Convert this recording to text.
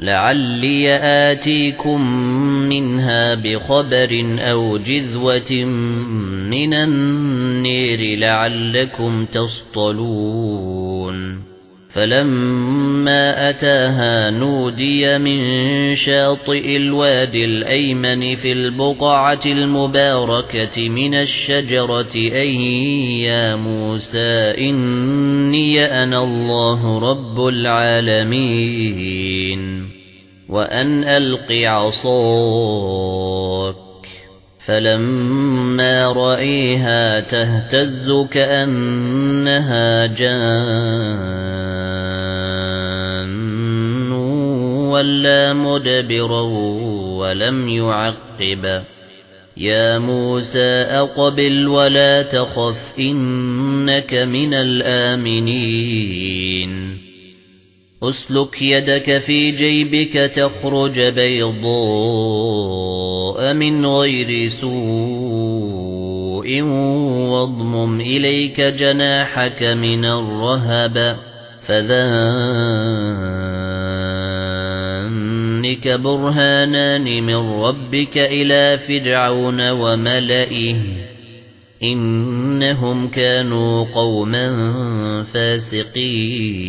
لَعَلِّي آتِيكُم مِّنْهَا بِخَبَرٍ أَوْ جِذْوَةٍ مِّنَ النِّيرِ لَعَلَّكُمْ تَصْطَلُونَ فَلَمَّا أَتَاهَا نُودِيَ مِن شَاطِئِ الْوَادِ الْأَيْمَنِ فِي الْبُقْعَةِ الْمُبَارَكَةِ مِنَ الشَّجَرَةِ أَيْ يَا مُوسَى إِنِّي أَنَا اللَّهُ رَبُّ الْعَالَمِينَ وَأَنْ أَلْقِ عَصَاكَ فَلَمَّا رَأَيْهَا تَهْتَزُّ كَأَنَّهَا جَانٌّ وَلَّى مُدْبِرًا وَلَمْ يُعَقِّبْ يَا مُوسَى أَقْبِلْ وَلَا تَخَفْ إِنَّكَ مِنَ الْآمِنِينَ أسلك يدك في جيبك تخرج بيضاء من غير سوء واضمم إليك جناحك من الرهب فذانك برهانان من ربك إلى فرعون وملئه إنهم كانوا قوما فاسقين